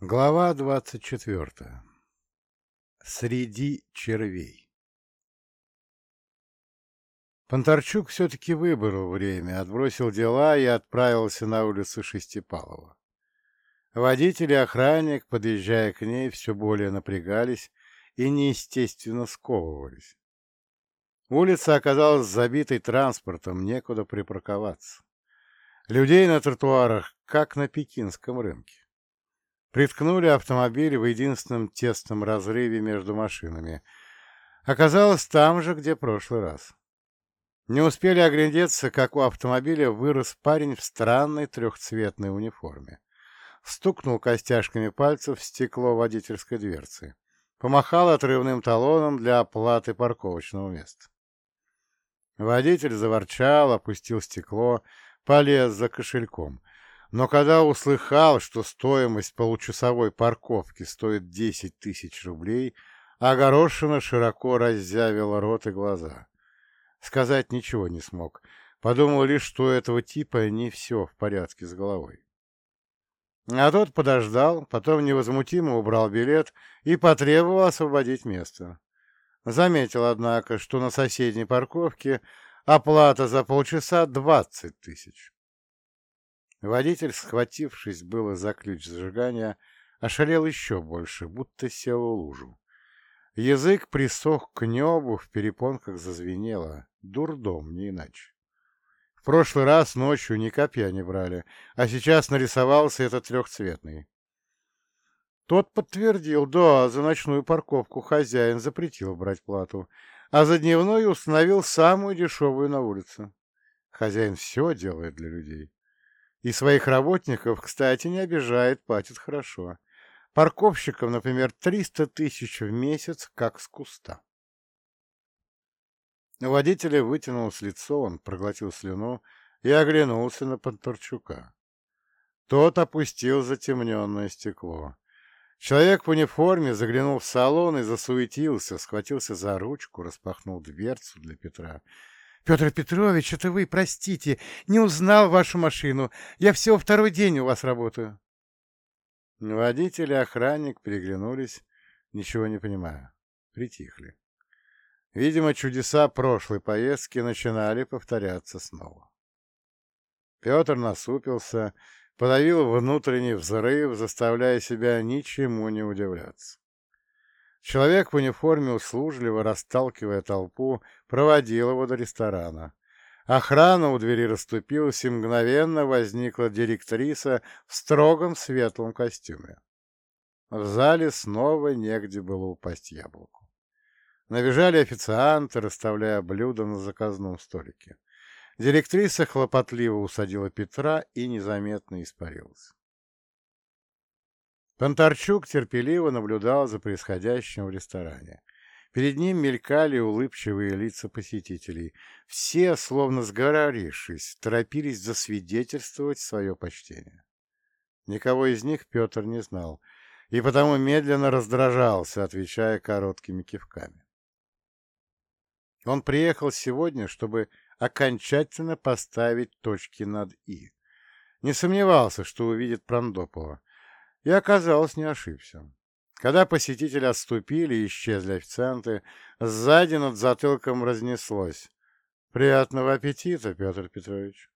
Глава двадцать четвертая. Среди червей. Понтарчук все-таки выбрал время, отбросил дела и отправился на улицу Шестипалова. Водитель и охранник, подъезжая к ней, все более напрягались и неестественно сковывались. Улица оказалась забитой транспортом, некуда припарковаться. Людей на тротуарах, как на пекинском рынке. Приткнули автомобиль в единственном тесном разрыве между машинами. Оказалось там же, где прошлый раз. Не успели оглядеться, как у автомобиля вырос парень в странной трехцветной униформе. Стукнул костяшками пальцев в стекло водительской дверцы. Помахал отрывным талоном для оплаты парковочного места. Водитель заворчал, опустил стекло, полез за кошельком — но когда услыхал, что стоимость получасовой парковки стоит 10 тысяч рублей, Огорошина широко раззявила рот и глаза. Сказать ничего не смог. Подумал лишь, что у этого типа не все в порядке с головой. А тот подождал, потом невозмутимо убрал билет и потребовал освободить место. Заметил, однако, что на соседней парковке оплата за полчаса двадцать тысяч. Водитель, схватившись было за ключ зажигания, ошалел еще больше, будто сел в лужу. Язык присох к небу, в перепонках зазвенело. Дурдом, не иначе. В прошлый раз ночью ни копья не брали, а сейчас нарисовался этот трехцветный. Тот подтвердил, да, за ночную парковку хозяин запретил брать плату, а за дневную установил самую дешевую на улице. Хозяин все делает для людей. И своих работников, кстати, не обижает, платит хорошо. Парковщикам, например, 300 тысяч в месяц, как с куста. Водителя вытянулось лицо, он проглотил слюну и оглянулся на Понтарчука. Тот опустил затемненное стекло. Человек в униформе заглянул в салон и засуетился, схватился за ручку, распахнул дверцу для Петра. Петр Петрович, это вы, простите, не узнал вашу машину. Я всего второй день у вас работаю. Водитель и охранник переглянулись, ничего не понимая. Притихли. Видимо, чудеса прошлой поездки начинали повторяться снова. Петр насупился, подавил внутренний взрыв, заставляя себя ничему не удивляться. Человек в униформе, услужливо расталкивая толпу, проводил его до ресторана. Охрана у двери расступилась, и мгновенно возникла директриса в строгом светлом костюме. В зале снова негде было упасть яблоку. Набежали официанты, расставляя блюда на заказном столике. Директриса хлопотливо усадила Петра и незаметно испарилась. Понтарчук терпеливо наблюдал за происходящим в ресторане. Перед ним мелькали улыбчивые лица посетителей. Все, словно сгорарившись, торопились засвидетельствовать свое почтение. Никого из них Петр не знал, и потому медленно раздражался, отвечая короткими кивками. Он приехал сегодня, чтобы окончательно поставить точки над «и». Не сомневался, что увидит Прондопова, и оказалось, не ошибся. Когда посетители отступили и исчезли официанты, сзади над затылком разнеслось. «Приятного аппетита, Петр Петрович!»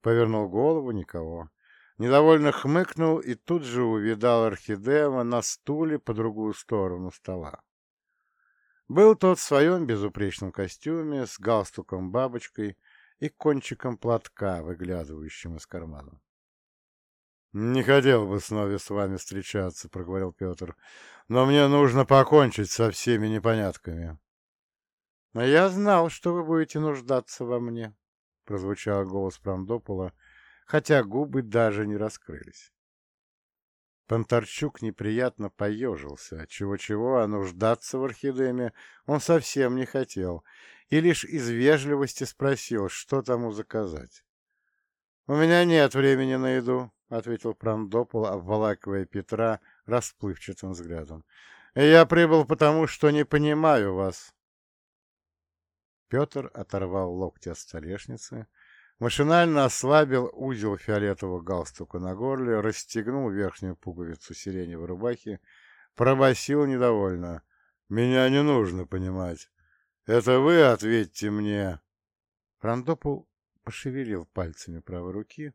Повернул голову — никого. Недовольно хмыкнул и тут же увидал Орхидеева на стуле по другую сторону стола. Был тот в своем безупречном костюме с галстуком-бабочкой и кончиком платка, выглядывающим из кармана. «Не хотел бы снова с вами встречаться», — проговорил Петр, — «но мне нужно покончить со всеми непонятками». «А я знал, что вы будете нуждаться во мне», — прозвучал голос Прамдопола, хотя губы даже не раскрылись. Понтарчук неприятно поежился, чего-чего, а нуждаться в орхидеме он совсем не хотел, и лишь из вежливости спросил, что тому заказать. «У меня нет времени на еду», — ответил Прандопол, обволакивая Петра расплывчатым взглядом. «Я прибыл потому, что не понимаю вас». Петр оторвал локти от столешницы, Машинально ослабил узел фиолетового галстука на горле, расстегнул верхнюю пуговицу сиреневой рубахи, пробасил недовольно. «Меня не нужно понимать. Это вы ответьте мне!» Франдопул пошевелил пальцами правой руки,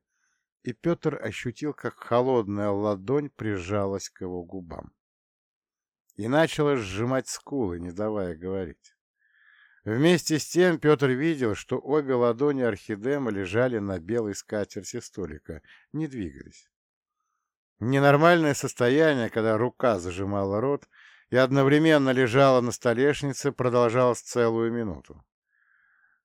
и Петр ощутил, как холодная ладонь прижалась к его губам. И начала сжимать скулы, не давая говорить. Вместе с тем Петр видел, что обе ладони орхидема лежали на белой скатерти столика, не двигались. Ненормальное состояние, когда рука зажимала рот и одновременно лежала на столешнице, продолжалось целую минуту.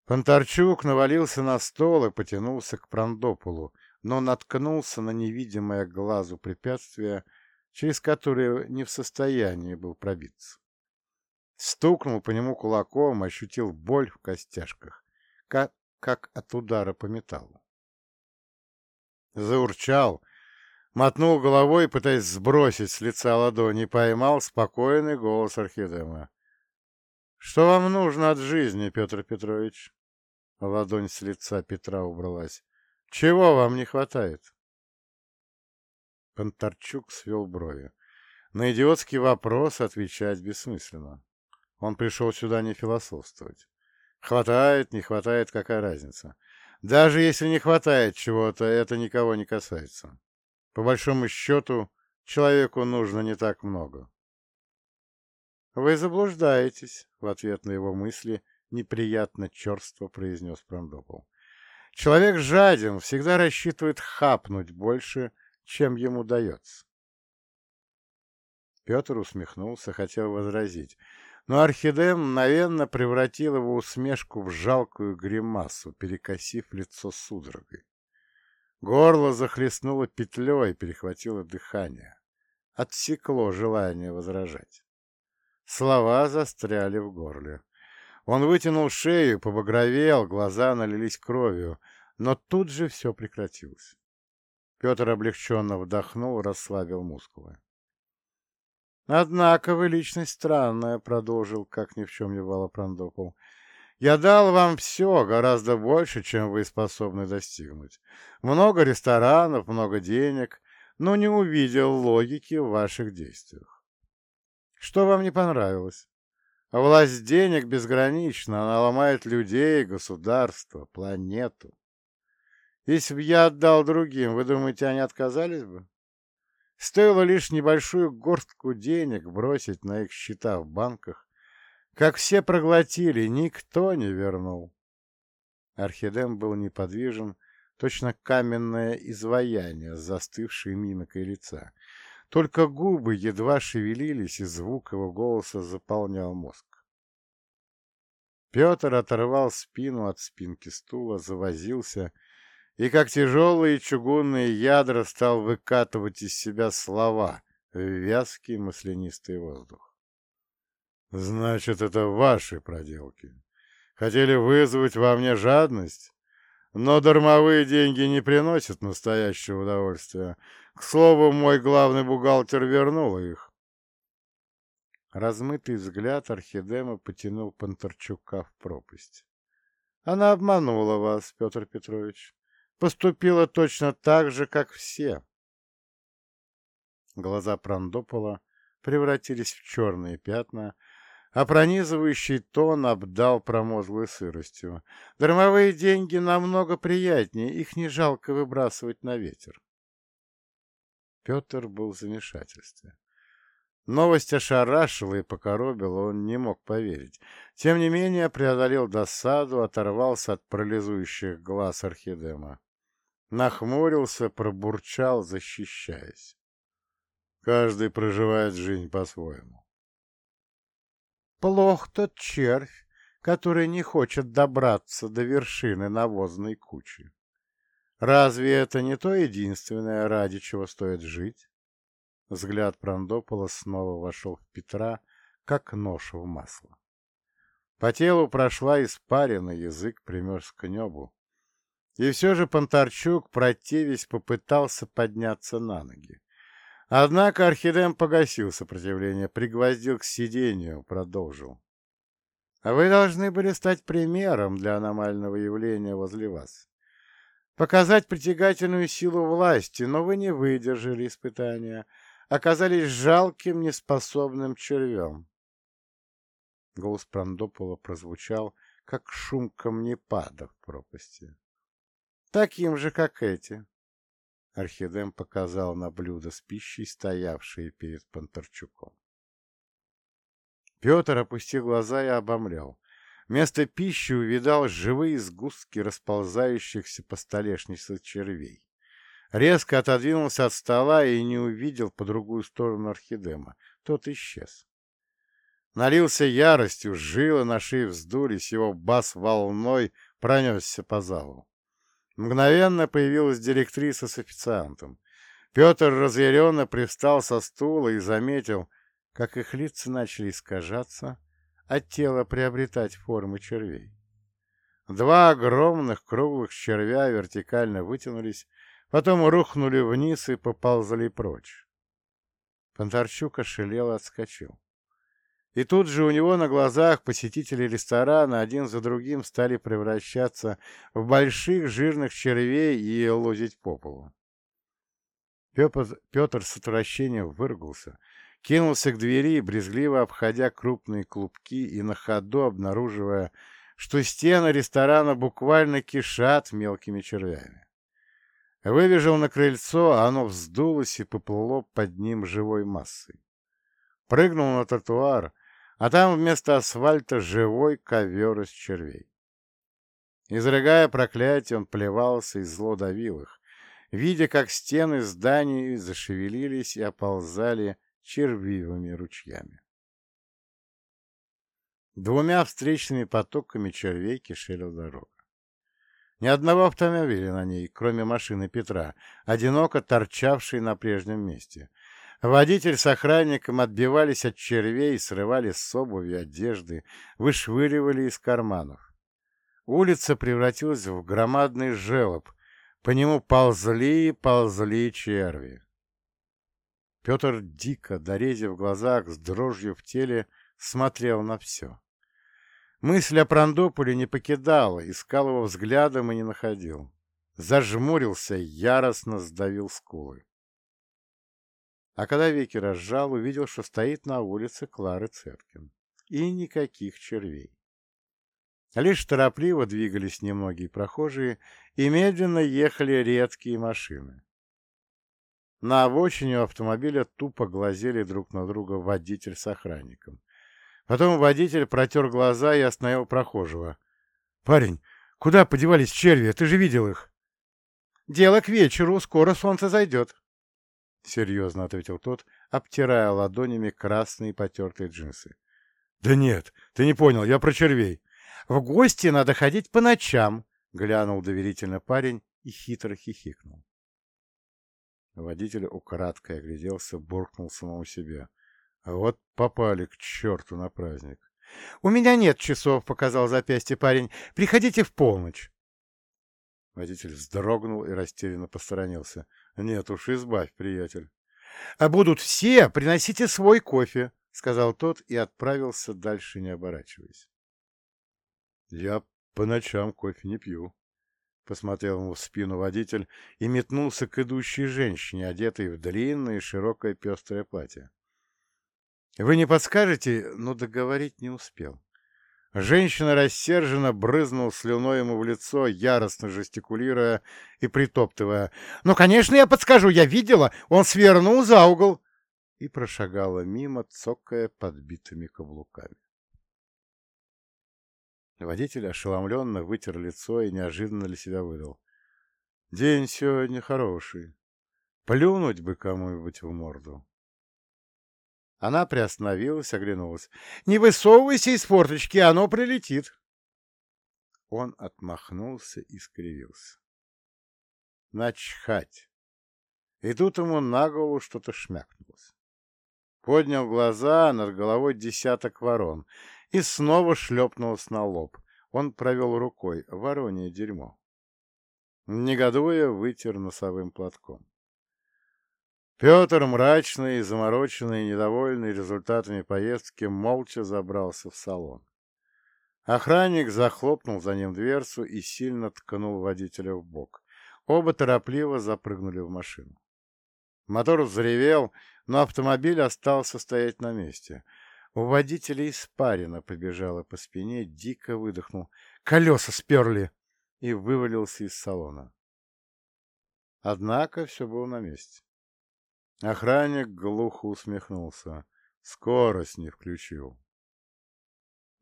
Понтарчук навалился на стол и потянулся к Прандополу, но наткнулся на невидимое глазу препятствие, через которое не в состоянии был пробиться. Стукнул по нему кулаком, ощутил боль в костяшках, как, как от удара по металлу. Заурчал, мотнул головой, пытаясь сбросить с лица ладони, поймал спокойный голос Архидема. — Что вам нужно от жизни, Петр Петрович? Ладонь с лица Петра убралась. — Чего вам не хватает? Понтарчук свел брови. На идиотский вопрос отвечать бессмысленно. Он пришел сюда не философствовать. Хватает, не хватает, какая разница. Даже если не хватает чего-то, это никого не касается. По большому счету, человеку нужно не так много. «Вы заблуждаетесь», — в ответ на его мысли неприятно черство произнес Прандопол. «Человек жаден, всегда рассчитывает хапнуть больше, чем ему дается». Петр усмехнулся, хотел возразить, но Орхидем мгновенно превратил его усмешку в жалкую гримасу, перекосив лицо судорогой. Горло захлестнуло петлей, перехватило дыхание. Отсекло желание возражать. Слова застряли в горле. Он вытянул шею, побагровел, глаза налились кровью, но тут же все прекратилось. Петр облегченно вдохнул, расслабил мускулы. «Однако вы личность странная», — продолжил, как ни в чем не бывало Прандопол. «Я дал вам все, гораздо больше, чем вы способны достигнуть. Много ресторанов, много денег, но не увидел логики в ваших действиях. Что вам не понравилось? Власть денег безгранична, она ломает людей, государство, планету. Если бы я отдал другим, вы думаете, они отказались бы? Стоило лишь небольшую горстку денег бросить на их счета в банках, как все проглотили, никто не вернул. Орхидем был неподвижен, точно каменное изваяние с застывшей мимикой лица. Только губы едва шевелились, и звук его голоса заполнял мозг. Петр оторвал спину от спинки стула, завозился и, как тяжелые чугунные ядра, стал выкатывать из себя слова в вязкий маслянистый воздух. «Значит, это ваши проделки. Хотели вызвать во мне жадность? Но дармовые деньги не приносят настоящего удовольствия. К слову, мой главный бухгалтер вернул их». Размытый взгляд Орхидема потянул Панторчука в пропасть. «Она обманула вас, Петр Петрович поступила точно так же, как все. Глаза Прандопола превратились в черные пятна, а пронизывающий тон обдал промозглой сыростью. Дармовые деньги намного приятнее, их не жалко выбрасывать на ветер. Петр был в замешательстве. Новость ошарашила и покоробила, он не мог поверить. Тем не менее преодолел досаду, оторвался от парализующих глаз Орхидема. Нахмурился, пробурчал, защищаясь. Каждый проживает жизнь по-своему. Плох тот червь, который не хочет добраться до вершины навозной кучи. Разве это не то единственное, ради чего стоит жить? Взгляд Прандопола снова вошел в Петра, как нож в масло. По телу прошла испарина, язык примерз к небу. И все же Понтарчук, противясь, попытался подняться на ноги. Однако Орхидем погасил сопротивление, пригвоздил к сиденью, продолжил. «Вы должны были стать примером для аномального явления возле вас. Показать притягательную силу власти, но вы не выдержали испытания, оказались жалким, неспособным червем. Голос Прандопола прозвучал, как шум камнепада в пропасти. Таким же, как эти. Архидем показал на блюдо с пищей, стоявшие перед Панторчуком. Петр опустил глаза и обомлял. Вместо пищи увидал живые сгустки расползающихся по столешнице червей. Резко отодвинулся от стола и не увидел по другую сторону Архидема. Тот исчез. Налился яростью, жилы на шее вздулись, его бас волной пронесся по залу. Мгновенно появилась директриса с официантом. Петр разъяренно привстал со стула и заметил, как их лица начали искажаться, а тело приобретать формы червей. Два огромных круглых червя вертикально вытянулись, потом рухнули вниз и поползли прочь. Понтарчук ошалел отскочил. И тут же у него на глазах посетители ресторана один за другим стали превращаться в больших жирных червей и лозить по полу. Петр, с отвращением выругался, кинулся к двери, брезгливо обходя крупные клубки и на ходу обнаруживая, что стены ресторана буквально кишат мелкими червями. Выбежал на крыльцо, а оно вздулось и поплыло под ним живой массой. Прыгнул на тротуар, а там вместо асфальта живой ковер из червей. Изрыгая проклятие, он плевался и зло давил их, видя, как стены зданий зашевелились и оползали червивыми ручьями. Двумя встречными потоками червей кишела дорога. Ни одного автомобиля на ней, кроме машины Петра, одиноко торчавшей на прежнем месте. Водитель с охранником отбивались от червей, срывали с обуви одежды, вышвыривали из карманов. Улица превратилась в громадный желоб, по нему ползли и ползли черви. Петр дико, дорезив в глазах, с дрожью в теле, смотрел на все. Мысль о Прандополе не покидала, искал его взглядом и не находил. Зажмурился, яростно сдавил скулы. А когда веки разжал, увидел, что стоит на улице Клары Цеткин. И никаких червей. Лишь торопливо двигались немногие прохожие, и медленно ехали редкие машины. На обочине у автомобиля тупо глазели друг на друга водитель с охранником. Потом водитель протер глаза и остановил прохожего. — Парень, куда подевались черви? Ты же видел их. — Дело к вечеру, скоро солнце зайдет. — серьезно ответил тот, обтирая ладонями красные потертые джинсы. — Да нет, ты не понял, я про червей. — В гости надо ходить по ночам, — глянул доверительно парень и хитро хихикнул. Водитель украдкой огляделся, буркнул самому себе. А вот попали к черту на праздник. — У меня нет часов, — показал запястье парень. — Приходите в полночь. Водитель вздрогнул и растерянно посторонился. — Нет уж, избавь, приятель. — А будут все, приносите свой кофе, — сказал тот и отправился дальше, не оборачиваясь. — Я по ночам кофе не пью, Посмотрел ему в спину водитель и метнулся к идущей женщине, одетой в длинное широкое пестрое платье. «Вы не подскажете?» Но договорить не успел. Женщина рассерженно брызнула слюной ему в лицо, яростно жестикулируя и притоптывая. «Ну, конечно, я подскажу, я видела, он свернул за угол!» и прошагала мимо, цокая подбитыми каблуками. Водитель ошеломленно вытер лицо и неожиданно для себя выдал. «День сегодня хороший. Плюнуть бы кому-нибудь в морду». Она приостановилась, оглянулась. «Не высовывайся из форточки, оно прилетит!» Он отмахнулся и скривился. Начхать! И тут ему на голову что-то шмякнулось. Поднял глаза, над головой десяток ворон — и снова шлепнулся на лоб. Он провел рукой. Воронье дерьмо. Негодуя, вытер носовым платком. Петр, мрачный, замороченный недовольный результатами поездки, молча забрался в салон. Охранник захлопнул за ним дверцу и сильно ткнул водителя в бок. Оба торопливо запрыгнули в машину. Мотор взревел, но автомобиль остался стоять на месте. У водителя испарина побежала по спине, дико выдохнул. «Колеса сперли!» и вывалился из салона. Однако все было на месте. Охранник глухо усмехнулся. Скорость не включил.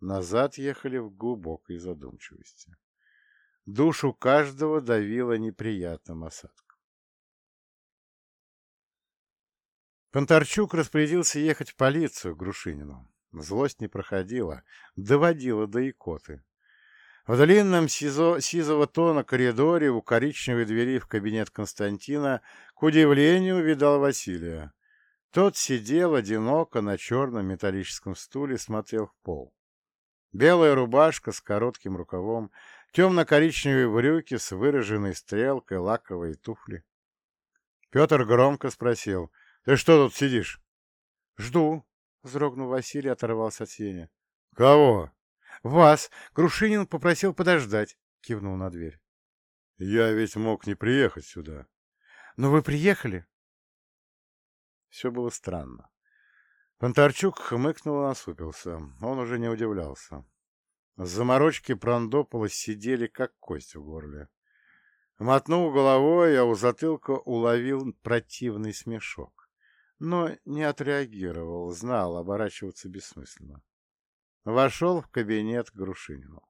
Назад ехали в глубокой задумчивости. Душу каждого давило неприятным осадком. Понтарчук распорядился ехать в полицию к Грушинину. Злость не проходила, доводила до икоты. В длинном сизо, сизого тона коридоре у коричневой двери в кабинет Константина, к удивлению, видал Василия. Тот сидел одиноко на черном металлическом стуле, смотрел в пол. Белая рубашка с коротким рукавом, темно-коричневые брюки с выраженной стрелкой, лаковые туфли. Петр громко спросил, «Ты что тут сидишь?» «Жду», — вздрогнул Василий, оторвался от сеня. «Кого?» «Вас Грушинин попросил подождать», — кивнул на дверь. «Я ведь мог не приехать сюда». «Но вы приехали?» Все было странно. Понтарчук хмыкнул и насупился. Он уже не удивлялся. Заморочки Прандопола сидели, как кость в горле. Мотнул головой, а у затылка уловил противный смешок. Но не отреагировал, знал, оборачиваться бессмысленно. Вошел в кабинет Грушинину.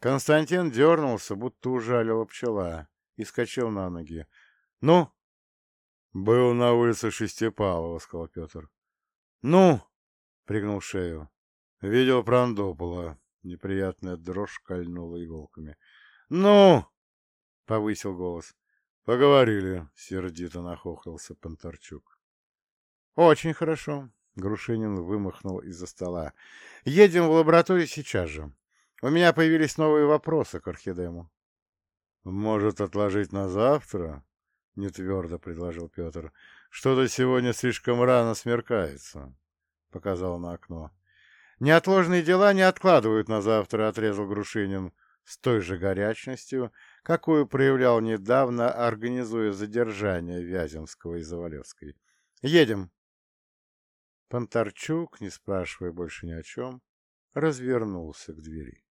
Константин дернулся, будто ужалила пчела, и скачал на ноги. — Ну? — Был на улице Шестипалова, — сказал Петр. — Ну? — пригнул шею. — Видел Прандопола. Неприятная дрожь кольнула иголками. — Ну? — повысил голос. — Поговорили, — сердито нахохлился Понтарчук. — Очень хорошо. Грушинин вымахнул из-за стола. «Едем в лабораторию сейчас же. У меня появились новые вопросы к Орхидему». «Может, отложить на завтра?» — нетвердо предложил Петр. «Что-то сегодня слишком рано смеркается», — показал на окно. «Неотложные дела не откладывают на завтра», — отрезал Грушинин с той же горячностью, какую проявлял недавно, организуя задержание Вяземского и Завалевской. «Едем». Понтарчук, не спрашивая больше ни о чем, развернулся к двери.